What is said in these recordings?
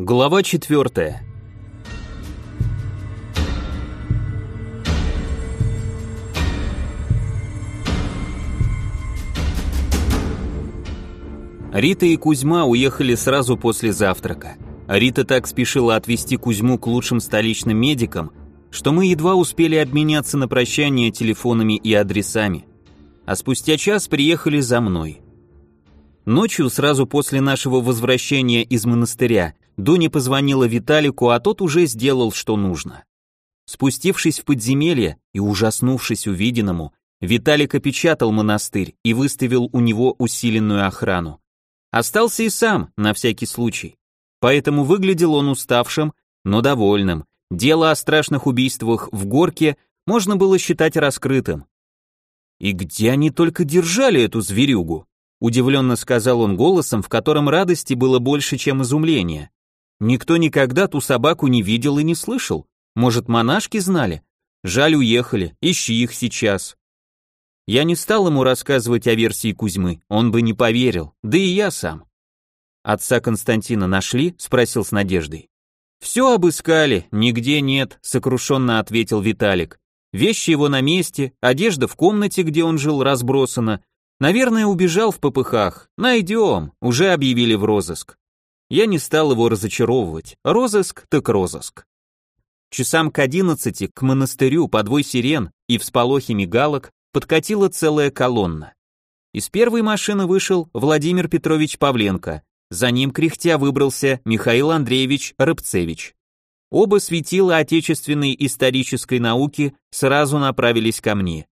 Глава четвертая. Рита и Кузьма уехали сразу после завтрака. Рита так спешила отвезти Кузьму к лучшим столичным медикам, что мы едва успели обменяться на прощание телефонами и адресами. А спустя час приехали за мной. Ночью, сразу после нашего возвращения из монастыря, Дуня позвонила Виталику, а тот уже сделал, что нужно. Спустившись в подземелье и ужаснувшись увиденному, Виталик опечатал монастырь и выставил у него усиленную охрану. Остался и сам, на всякий случай. Поэтому выглядел он уставшим, но довольным. Дело о страшных убийствах в горке можно было считать раскрытым. «И где они только держали эту зверюгу?» Удивленно сказал он голосом, в котором радости было больше, чем изумления. Никто никогда ту собаку не видел и не слышал. Может, монашки знали? Жаль, уехали, ищи их сейчас. Я не стал ему рассказывать о версии Кузьмы, он бы не поверил, да и я сам. Отца Константина нашли? спросил с надеждой. Все обыскали, нигде нет, сокрушенно ответил Виталик. Вещи его на месте, одежда в комнате, где он жил, разбросана. Наверное, убежал в попыхах. Найдем, уже объявили в розыск. Я не стал его разочаровывать. Розыск так розыск. Часам к одиннадцати к монастырю подвой сирен и всполохи мигалок подкатила целая колонна. Из первой машины вышел Владимир Петрович Павленко, за ним кряхтя выбрался Михаил Андреевич Рыбцевич. Оба светила отечественной исторической науки сразу направились ко мне.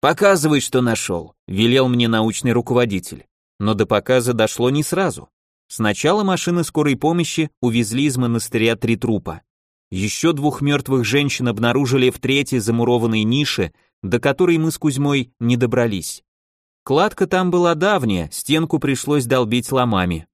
«Показывай, что нашел», — велел мне научный руководитель. Но до показа дошло не сразу. Сначала машины скорой помощи увезли из монастыря три трупа. Еще двух мертвых женщин обнаружили в третьей замурованной нише, до которой мы с Кузьмой не добрались. Кладка там была давняя, стенку пришлось долбить ломами.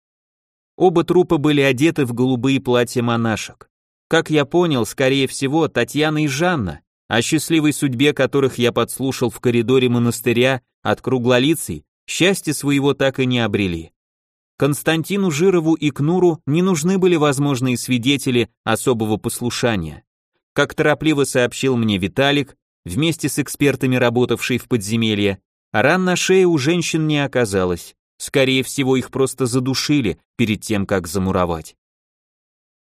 Оба трупа были одеты в голубые платья монашек. Как я понял, скорее всего, Татьяна и Жанна, о счастливой судьбе которых я подслушал в коридоре монастыря от круглолицей, счастья своего так и не обрели. Константину Жирову и Кнуру не нужны были возможные свидетели особого послушания. Как торопливо сообщил мне Виталик, вместе с экспертами, работавший в подземелье, ран на шее у женщин не оказалось. Скорее всего, их просто задушили перед тем, как замуровать.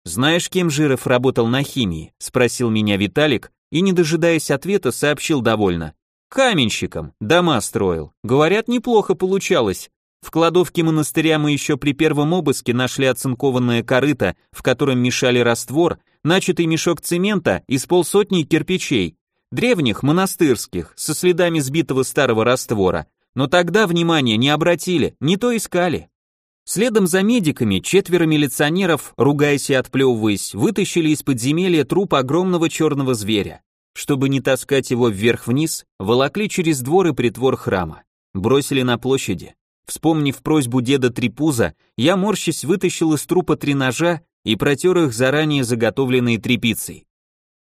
«Знаешь, кем Жиров работал на химии?» – спросил меня Виталик и, не дожидаясь ответа, сообщил довольно. «Каменщиком, дома строил. Говорят, неплохо получалось. В кладовке монастыря мы еще при первом обыске нашли оцинкованное корыто, в котором мешали раствор, начатый мешок цемента и с полсотни кирпичей, древних, монастырских, со следами сбитого старого раствора, но тогда внимания не обратили, не то искали. Следом за медиками четверо милиционеров, ругаясь и отплевываясь, вытащили из подземелья труп огромного черного зверя. Чтобы не таскать его вверх-вниз, волокли через двор и притвор храма. Бросили на площади. Вспомнив просьбу деда Трипуза, я, морщись, вытащил из трупа три ножа и протер их заранее заготовленной тряпицей.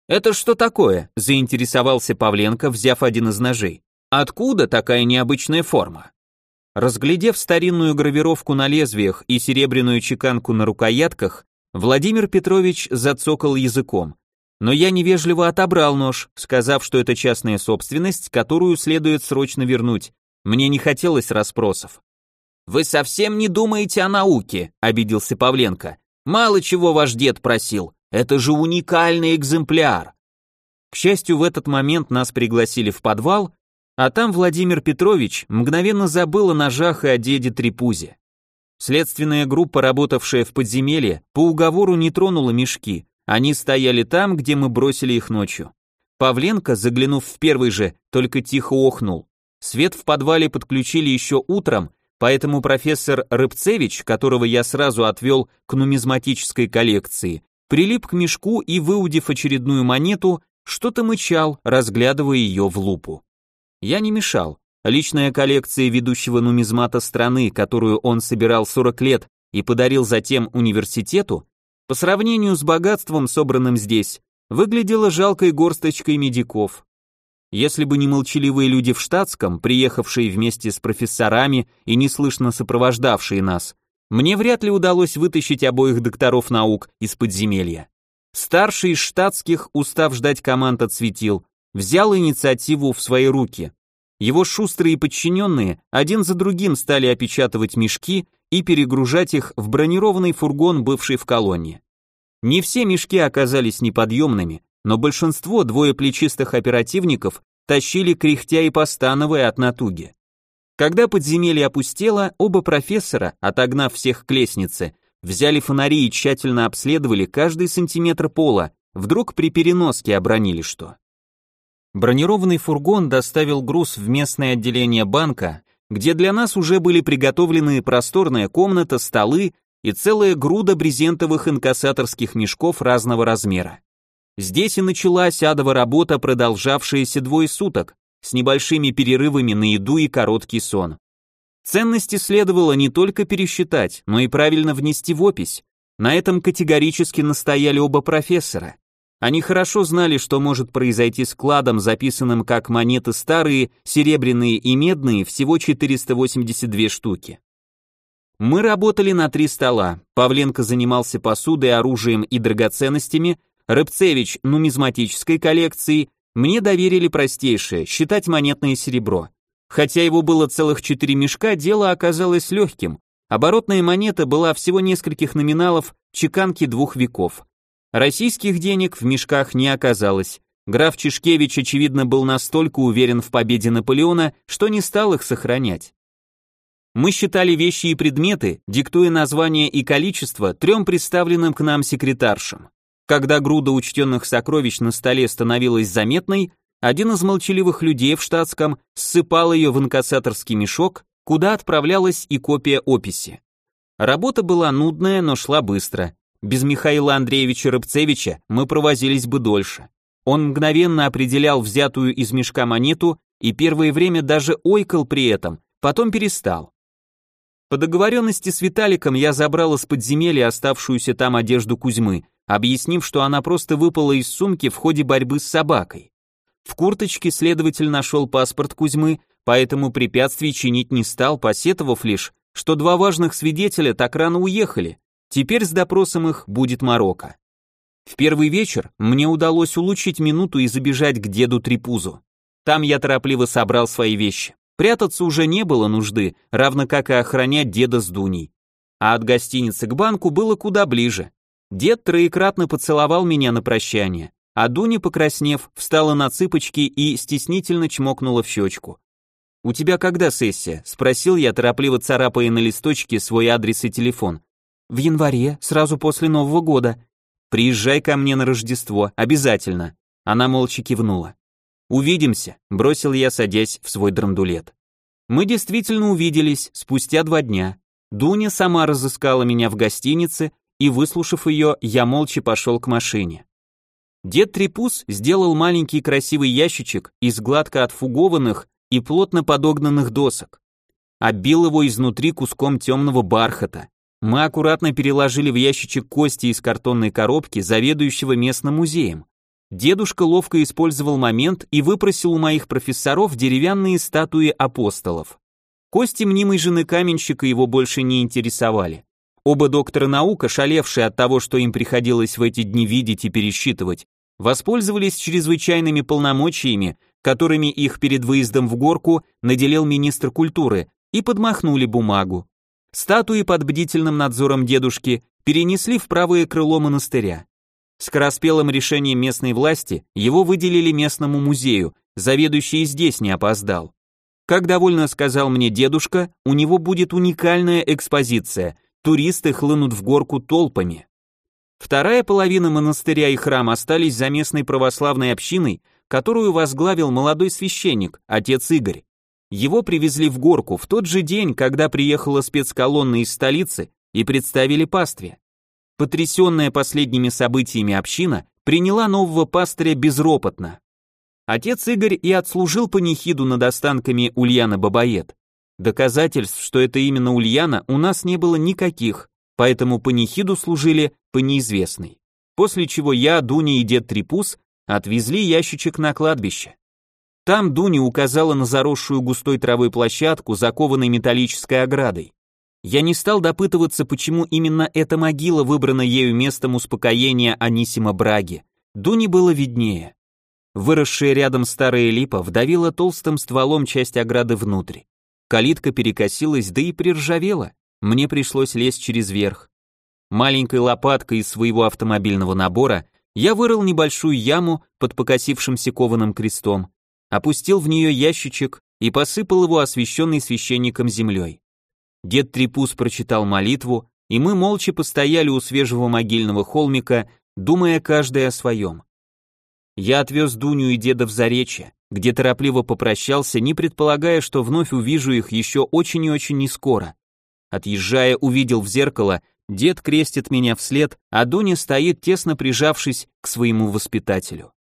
«Это что такое?» – заинтересовался Павленко, взяв один из ножей. «Откуда такая необычная форма?» Разглядев старинную гравировку на лезвиях и серебряную чеканку на рукоятках, Владимир Петрович зацокал языком. Но я невежливо отобрал нож, сказав, что это частная собственность, которую следует срочно вернуть. Мне не хотелось расспросов. «Вы совсем не думаете о науке», — обиделся Павленко. «Мало чего ваш дед просил. Это же уникальный экземпляр. К счастью, в этот момент нас пригласили в подвал, а там Владимир Петрович мгновенно забыл о ножах и о деде Трипузе. Следственная группа, работавшая в подземелье, по уговору не тронула мешки, они стояли там, где мы бросили их ночью. Павленко, заглянув в первый же, только тихо охнул. Свет в подвале подключили еще утром, поэтому профессор Рыбцевич, которого я сразу отвел к нумизматической коллекции, прилип к мешку и, выудив очередную монету, что-то мычал, разглядывая ее в лупу. Я не мешал. Личная коллекция ведущего нумизмата страны, которую он собирал 40 лет и подарил затем университету, по сравнению с богатством, собранным здесь, выглядела жалкой горсточкой медиков. Если бы не молчаливые люди в штатском, приехавшие вместе с профессорами и неслышно сопровождавшие нас, Мне вряд ли удалось вытащить обоих докторов наук из подземелья. Старший из штатских, устав ждать команд от светил, взял инициативу в свои руки. Его шустрые подчиненные один за другим стали опечатывать мешки и перегружать их в бронированный фургон, бывший в колонне. Не все мешки оказались неподъемными, но большинство двое плечистых оперативников тащили кряхтя и постановая от натуги. Когда подземелье опустело, оба профессора, отогнав всех к лестнице, взяли фонари и тщательно обследовали каждый сантиметр пола, вдруг при переноске обронили что. Бронированный фургон доставил груз в местное отделение банка, где для нас уже были приготовлены просторная комната, столы и целая груда брезентовых инкассаторских мешков разного размера. Здесь и началась адова работа, продолжавшаяся двое суток, с небольшими перерывами на еду и короткий сон. Ценности следовало не только пересчитать, но и правильно внести в опись. На этом категорически настояли оба профессора. Они хорошо знали, что может произойти с кладом, записанным как монеты старые, серебряные и медные, всего 482 штуки. Мы работали на три стола. Павленко занимался посудой, оружием и драгоценностями, Рыбцевич – нумизматической коллекцией, мне доверили простейшее – считать монетное серебро. Хотя его было целых четыре мешка, дело оказалось легким. Оборотная монета была всего нескольких номиналов чеканки двух веков. Российских денег в мешках не оказалось. Граф Чешкевич, очевидно, был настолько уверен в победе Наполеона, что не стал их сохранять. Мы считали вещи и предметы, диктуя название и количество трем представленным к нам секретаршам. Когда груда учтенных сокровищ на столе становилась заметной, один из молчаливых людей в штатском ссыпал ее в инкассаторский мешок, куда отправлялась и копия описи. Работа была нудная, но шла быстро. Без Михаила Андреевича Рыбцевича мы провозились бы дольше. Он мгновенно определял взятую из мешка монету и первое время даже ойкал при этом, потом перестал. По договоренности с Виталиком я забрал из подземелья оставшуюся там одежду Кузьмы, объяснив, что она просто выпала из сумки в ходе борьбы с собакой. В курточке следователь нашел паспорт Кузьмы, поэтому препятствий чинить не стал, посетовав лишь, что два важных свидетеля так рано уехали, теперь с допросом их будет морока. В первый вечер мне удалось улучшить минуту и забежать к деду Трипузу. Там я торопливо собрал свои вещи. Прятаться уже не было нужды, равно как и охранять деда с Дуней. А от гостиницы к банку было куда ближе. Дед троекратно поцеловал меня на прощание, а Дуня, покраснев, встала на цыпочки и стеснительно чмокнула в щечку. «У тебя когда сессия?» – спросил я, торопливо царапая на листочке свой адрес и телефон. «В январе, сразу после Нового года. Приезжай ко мне на Рождество, обязательно». Она молча кивнула. «Увидимся», – бросил я, садясь в свой драндулет. Мы действительно увиделись спустя два дня. Дуня сама разыскала меня в гостинице, и, выслушав ее, я молча пошел к машине. Дед Трепус сделал маленький красивый ящичек из гладко отфугованных и плотно подогнанных досок. Оббил его изнутри куском темного бархата. Мы аккуратно переложили в ящичек кости из картонной коробки заведующего местным музеем. Дедушка ловко использовал момент и выпросил у моих профессоров деревянные статуи апостолов. Кости мнимой жены каменщика его больше не интересовали. Оба доктора наук, ошалевшие от того, что им приходилось в эти дни видеть и пересчитывать, воспользовались чрезвычайными полномочиями, которыми их перед выездом в горку наделил министр культуры, и подмахнули бумагу. Статуи под бдительным надзором дедушки перенесли в правое крыло монастыря. Скороспелым решением местной власти его выделили местному музею, заведующий здесь не опоздал. Как довольно сказал мне дедушка, у него будет уникальная экспозиция – туристы хлынут в горку толпами. Вторая половина монастыря и храм остались за местной православной общиной, которую возглавил молодой священник, отец Игорь. Его привезли в горку в тот же день, когда приехала спецколонна из столицы и представили пастве. Потрясенная последними событиями община приняла нового пастыря безропотно. Отец Игорь и отслужил панихиду над останками Ульяна Бабает. Доказательств, что это именно Ульяна, у нас не было никаких, поэтому панихиду служили по неизвестной. После чего я, Дуня и дед Трипус отвезли ящичек на кладбище. Там Дуня указала на заросшую густой травой площадку, закованной металлической оградой. Я не стал допытываться, почему именно эта могила выбрана ею местом успокоения Анисима Браги. Дуне было виднее. Выросшая рядом старая липа вдавила толстым стволом часть ограды внутрь. Калитка перекосилась, да и приржавела. Мне пришлось лезть через верх. Маленькой лопаткой из своего автомобильного набора я вырыл небольшую яму под покосившимся кованым крестом, опустил в нее ящичек и посыпал его освященной священником землей. Дед Трипус прочитал молитву, и мы молча постояли у свежего могильного холмика, думая каждый о своем. Я отвез Дуню и деда в Заречье, где торопливо попрощался, не предполагая, что вновь увижу их еще очень и очень нескоро. Отъезжая, увидел в зеркало, дед крестит меня вслед, а Дуня стоит, тесно прижавшись к своему воспитателю.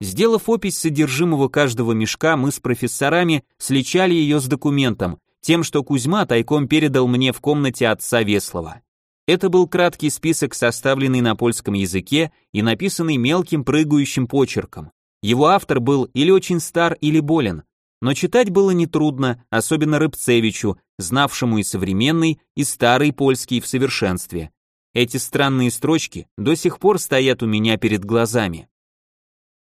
Сделав опись содержимого каждого мешка, мы с профессорами сличали ее с документом, тем, что Кузьма тайком передал мне в комнате отца Веслова. Это был краткий список, составленный на польском языке и написанный мелким прыгающим почерком. Его автор был или очень стар, или болен, но читать было нетрудно, особенно Рыбцевичу, знавшему и современный, и старый польский в совершенстве. Эти странные строчки до сих пор стоят у меня перед глазами.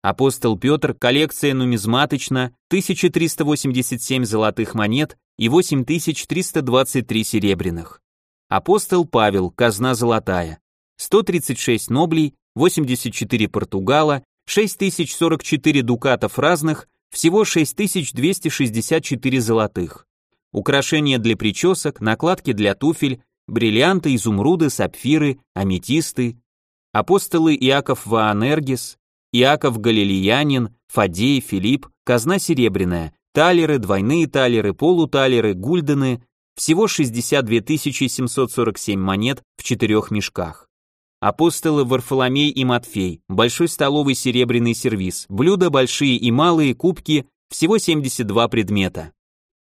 Апостол Петр, коллекция нумизматочна, 1387 золотых монет и 8323 серебряных. Апостол Павел, казна золотая, 136 ноблей, 84 португала, 6044 дукатов разных, всего 6264 золотых. Украшения для причесок, накладки для туфель, бриллианты, изумруды, сапфиры, аметисты. Апостолы Иаков Ваанергис, Иаков Галилеянин, Фадей, Филипп, казна серебряная, талеры, двойные талеры, полуталеры, гульдены, всего 62 747 монет в четырех мешках. Апостолы Варфоломей и Матфей, большой столовый серебряный сервиз, блюда большие и малые, кубки, всего 72 предмета.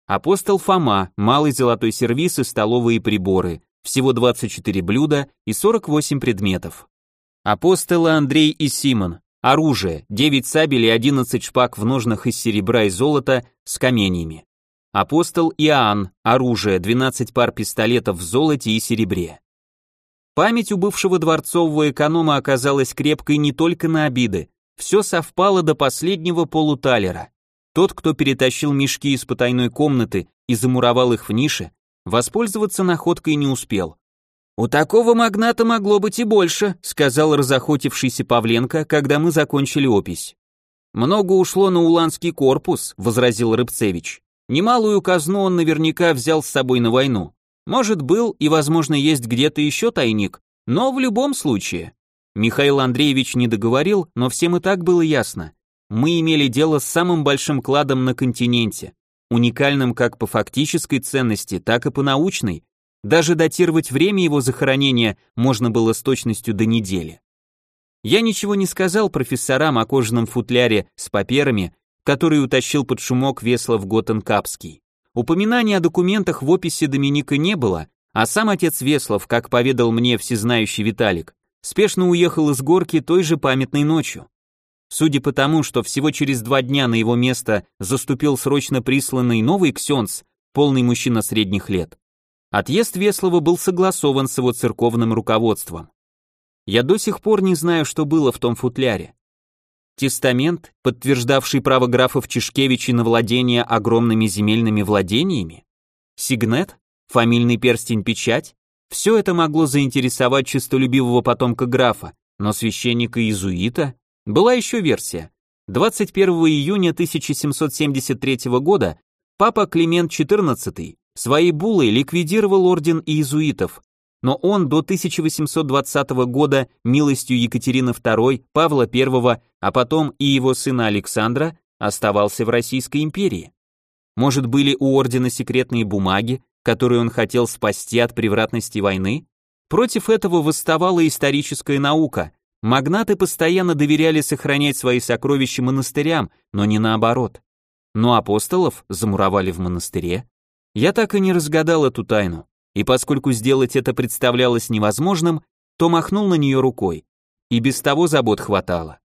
Апостол Фома, малый золотой сервиз и столовые приборы, всего 24 блюда и 48 предметов. Апостолы Андрей и Симон, оружие, 9 сабель и 11 шпаг в ножнах из серебра и золота с каменьями. Апостол Иоанн, оружие, 12 пар пистолетов в золоте и серебре. Память у бывшего дворцового эконома оказалась крепкой не только на обиды, все совпало до последнего полуталера. Тот, кто перетащил мешки из потайной комнаты и замуровал их в нише, воспользоваться находкой не успел. «У такого магната могло быть и больше», сказал разохотившийся Павленко, когда мы закончили опись. «Много ушло на уланский корпус», возразил Рыбцевич. «Немалую казну он наверняка взял с собой на войну. Может, был и, возможно, есть где-то еще тайник, но в любом случае. Михаил Андреевич не договорил, но всем и так было ясно. Мы имели дело с самым большим кладом на континенте, уникальным как по фактической ценности, так и по научной. Даже датировать время его захоронения можно было с точностью до недели. Я ничего не сказал профессорам о кожаном футляре с паперами, который утащил под шумок Веслов Готенкапский. Упоминания о документах в описи Доминика не было, а сам отец Веслов, как поведал мне всезнающий Виталик, спешно уехал из горки той же памятной ночью. Судя по тому, что всего через два дня на его место заступил срочно присланный новый ксенц, полный мужчина средних лет, отъезд Веслова был согласован с его церковным руководством. Я до сих пор не знаю, что было в том футляре. Тестамент, подтверждавший право графов Чешкевичей на владение огромными земельными владениями? Сигнет? Фамильный перстень-печать? Все это могло заинтересовать честолюбивого потомка графа, но священника-иезуита? Была еще версия. 21 июня 1773 года папа Климент XIV своей буллой ликвидировал орден иезуитов, но он до 1820 года милостью Екатерины II, Павла I, а потом и его сына Александра оставался в Российской империи. Может, были у ордена секретные бумаги, которые он хотел спасти от превратности войны? Против этого восставала историческая наука. Магнаты постоянно доверяли сохранять свои сокровища монастырям, но не наоборот. Но апостолов замуровали в монастыре. Я так и не разгадал эту тайну и поскольку сделать это представлялось невозможным, то махнул на нее рукой. И без того забот хватало.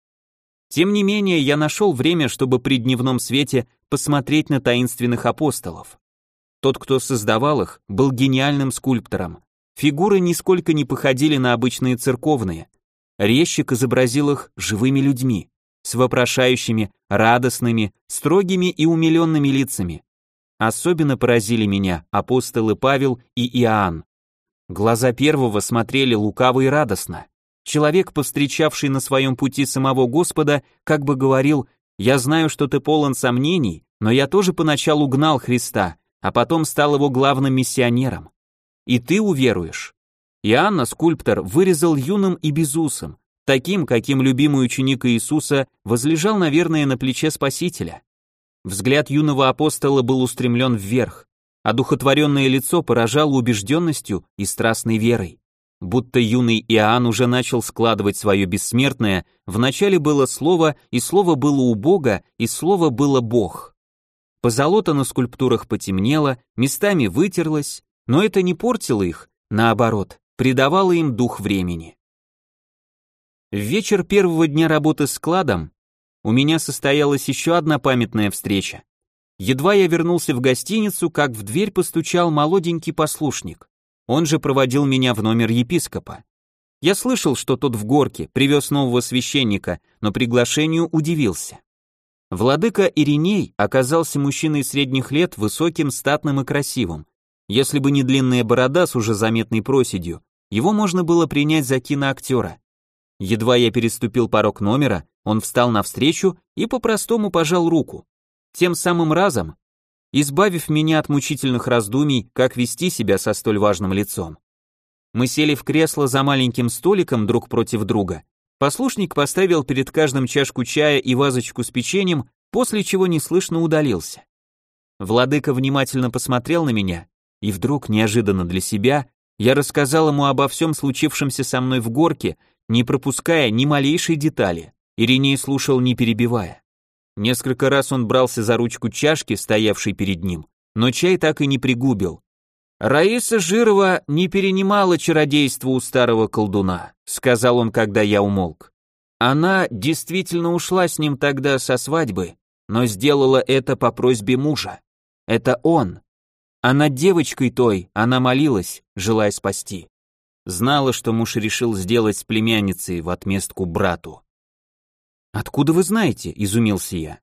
Тем не менее, я нашел время, чтобы при дневном свете посмотреть на таинственных апостолов. Тот, кто создавал их, был гениальным скульптором. Фигуры нисколько не походили на обычные церковные. Резчик изобразил их живыми людьми, с вопрошающими, радостными, строгими и умиленными лицами. Особенно поразили меня апостолы Павел и Иоанн. Глаза первого смотрели лукаво и радостно. Человек, повстречавший на своем пути самого Господа, как бы говорил, «Я знаю, что ты полон сомнений, но я тоже поначалу гнал Христа, а потом стал его главным миссионером. И ты уверуешь. Иоанна, скульптор, вырезал юным и безусым, таким, каким любимый ученик Иисуса возлежал, наверное, на плече Спасителя. Взгляд юного апостола был устремлен вверх, а духотворенное лицо поражало убежденностью и страстной верой. Будто юный Иоанн уже начал складывать свое бессмертное, вначале было слово, и слово было у Бога, и слово было Бог. Позолота на скульптурах потемнело, местами вытерлось, но это не портило их, наоборот, придавало им дух времени. В вечер первого дня работы с складом у меня состоялась еще одна памятная встреча. Едва я вернулся в гостиницу, как в дверь постучал молоденький послушник. Он же проводил меня в номер епископа. Я слышал, что тот в горке привез нового священника, но приглашению удивился. Владыка Ириней оказался мужчиной средних лет, высоким, статным и красивым. Если бы не длинная борода с уже заметной проседью, его можно было принять за киноактера. Едва я переступил порог номера, он встал навстречу и по-простому пожал руку. Тем самым разом, избавив меня от мучительных раздумий, как вести себя со столь важным лицом. Мы сели в кресло за маленьким столиком друг против друга, Послушник поставил перед каждым чашку чая и вазочку с печеньем, после чего неслышно удалился. Владыка внимательно посмотрел на меня, и вдруг, неожиданно для себя, я рассказал ему обо всем случившемся со мной в горке, не пропуская ни малейшей детали. Ириней слушал, не перебивая. Несколько раз он брался за ручку чашки, стоявшей перед ним, но чай так и не пригубил. Раиса Жирова не перенимала чародейство у старого колдуна, сказал он, когда я умолк. Она действительно ушла с ним тогда со свадьбы, но сделала это по просьбе мужа. Это он. А над девочкой той она молилась, желая спасти. Знала, что муж решил сделать с племянницей в отместку брату. «Откуда вы знаете?» – изумился я.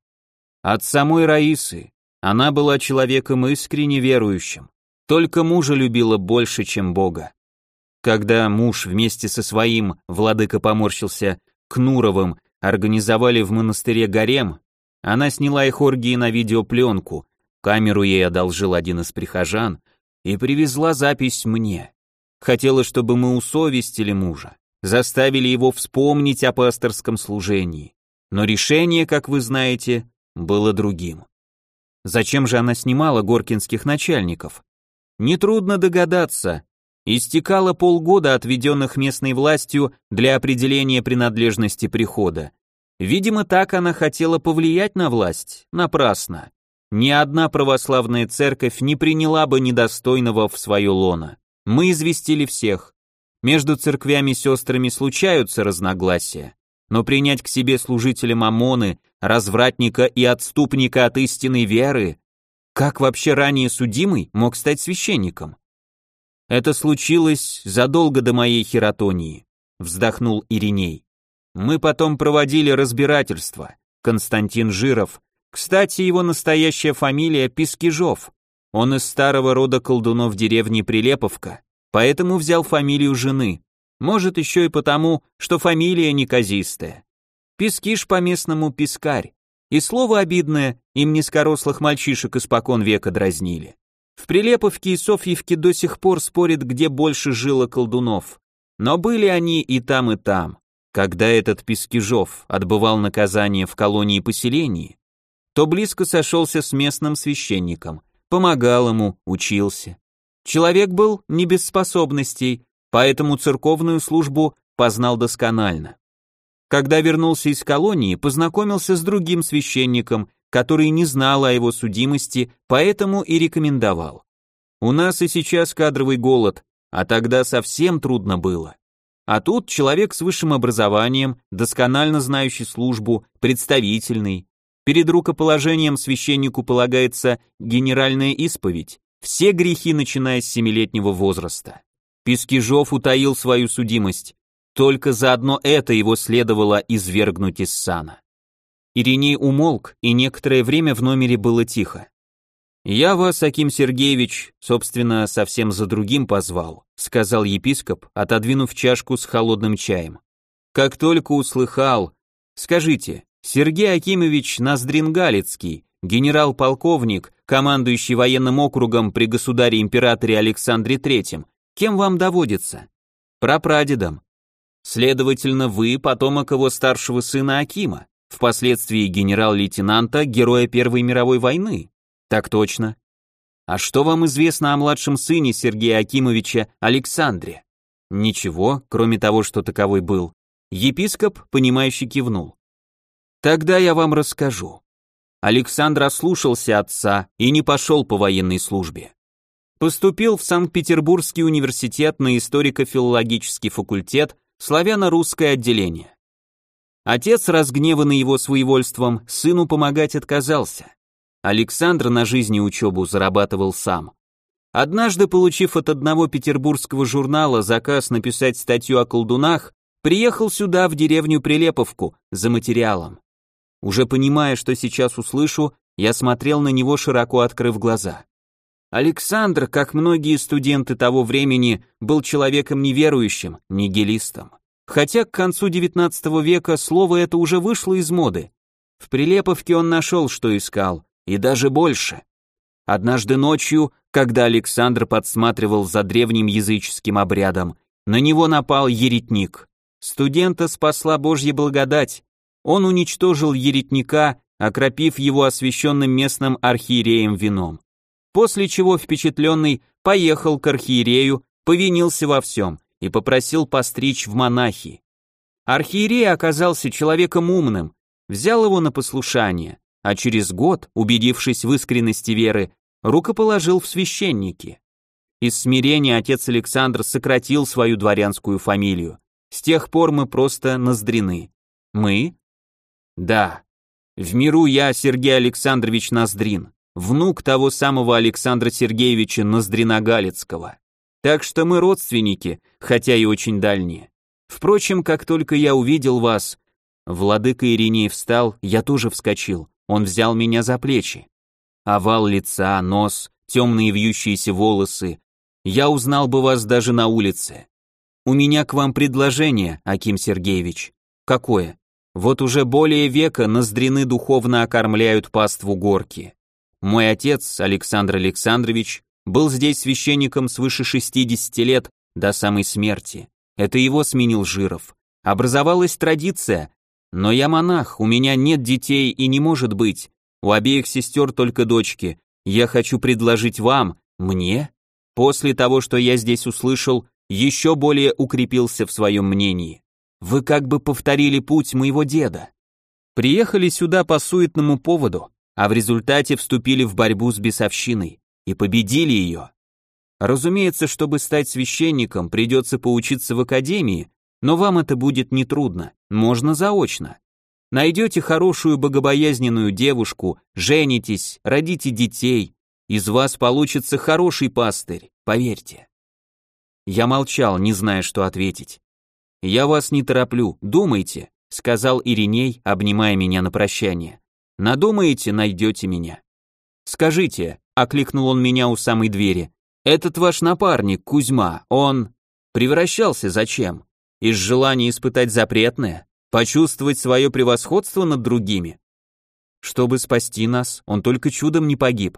«От самой Раисы. Она была человеком искренне верующим. Только мужа любила больше, чем Бога. Когда муж вместе со своим, владыка поморщился, Кнуровым, организовали в монастыре гарем, она сняла их оргии на видеопленку, камеру ей одолжил один из прихожан и привезла запись мне. Хотела, чтобы мы усовестили мужа, заставили его вспомнить о пасторском служении. Но решение, как вы знаете, было другим. Зачем же она снимала горкинских начальников? Нетрудно догадаться. Истекало полгода, отведенных местной властью для определения принадлежности прихода. Видимо, так она хотела повлиять на власть. Напрасно. Ни одна православная церковь не приняла бы недостойного в свое лоно. Мы известили всех. Между церквями-сестрами случаются разногласия. Но принять к себе служителя Мамоны, развратника и отступника от истинной веры как вообще ранее судимый мог стать священником? Это случилось задолго до моей хератонии, вздохнул Ириней. Мы потом проводили разбирательство. Константин Жиров. Кстати, его настоящая фамилия Пискижов. Он из старого рода колдунов деревни Прилеповка, поэтому взял фамилию жены. Может, еще и потому, что фамилия неказистая. Пискиш по-местному Пискарь. И слово обидное, им низкорослых мальчишек испокон века дразнили. В Прилеповке и Софьевке до сих пор спорят, где больше жило колдунов. Но были они и там, и там. Когда этот Пескижов отбывал наказание в колонии поселений, то близко сошелся с местным священником, помогал ему, учился. Человек был не без способностей, поэтому церковную службу познал досконально. Когда вернулся из колонии, познакомился с другим священником, который не знал о его судимости, поэтому и рекомендовал. У нас и сейчас кадровый голод, а тогда совсем трудно было. А тут человек с высшим образованием, досконально знающий службу, представительный. Перед рукоположением священнику полагается генеральная исповедь, Все грехи, начиная с семилетнего возраста. Пескижов утаил свою судимость. Только за одно это его следовало извергнуть из сана. Ириней умолк, и некоторое время в номере было тихо. «Я вас, Аким Сергеевич, собственно, совсем за другим позвал», сказал епископ, отодвинув чашку с холодным чаем. «Как только услыхал... Скажите, Сергей Акимович Ноздрин-Галицкий, генерал-полковник, командующий военным округом при государе-императоре Александре III, кем вам доводится?» «Прапрадедом». «Следовательно, вы потомок его старшего сына Акима впоследствии генерал-лейтенанта, героя Первой мировой войны. Так точно. А что вам известно о младшем сыне Сергея Акимовича Александре? Ничего, кроме того, что таковой был. Епископ, понимающе кивнул. Тогда я вам расскажу. Александр ослушался отца и не пошел по военной службе. Поступил в Санкт-Петербургский университет на историко-филологический факультет славяно-русское отделение. Отец, разгневанный его своевольством, сыну помогать отказался. Александр на жизнь и учебу зарабатывал сам. Однажды, получив от одного петербургского журнала заказ написать статью о колдунах, приехал сюда, в деревню Прилеповку, за материалом. Уже понимая, что сейчас услышу, я смотрел на него, широко открыв глаза. Александр, как многие студенты того времени, был человеком неверующим, нигилистом. Хотя к концу XIX века слово это уже вышло из моды. В Прилеповке он нашел, что искал, и даже больше. Однажды ночью, когда Александр подсматривал за древним языческим обрядом, на него напал еретник. Студента спасла Божья благодать. Он уничтожил еретника, окропив его освященным местным архиереем вином. После чего впечатленный поехал к архиерею, повинился во всем и попросил постричь в монахи. Архиерей оказался человеком умным, взял его на послушание, а через год, убедившись в искренности веры, рукоположил в священники. Из смирения отец Александр сократил свою дворянскую фамилию. С тех пор мы просто Ноздрены. Мы? Да. В миру я Сергей Александрович Ноздрин, внук того самого Александра Сергеевича Ноздрина-Галицкого. Так что мы родственники, хотя и очень дальние. Впрочем, как только я увидел вас, владыка Ириней встал, я тоже вскочил. Он взял меня за плечи. Овал лица, нос, темные вьющиеся волосы. Я узнал бы вас даже на улице. У меня к вам предложение, Аким Сергеевич. Какое? Вот уже более века ноздрины духовно окормляют паству горки. Мой отец, Александр Александрович, был здесь священником свыше 60 лет до самой смерти. Это его сменил Жиров. Образовалась традиция. Но я монах, у меня нет детей и не может быть. У обеих сестер только дочки. Я хочу предложить вам, мне, после того, что я здесь услышал, еще более укрепился в своем мнении. Вы как бы повторили путь моего деда. Приехали сюда по суетному поводу, а в результате вступили в борьбу с бесовщиной и победили ее. Разумеется, чтобы стать священником, придется поучиться в академии, но вам это будет нетрудно, можно заочно. Найдете хорошую богобоязненную девушку, женитесь, родите детей, из вас получится хороший пастырь, поверьте. Я молчал, не зная, что ответить. Я вас не тороплю, думайте, сказал Ириней, обнимая меня на прощание. Надумаете, найдете меня. Скажите, окликнул он меня у самой двери. Этот ваш напарник, Кузьма, он превращался зачем? Из желания испытать запретное, почувствовать свое превосходство над другими? Чтобы спасти нас, он только чудом не погиб.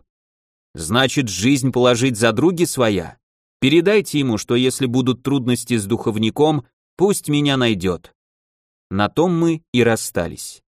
Значит, жизнь положить за други своя? Передайте ему, что если будут трудности с духовником, пусть меня найдет. На том мы и расстались.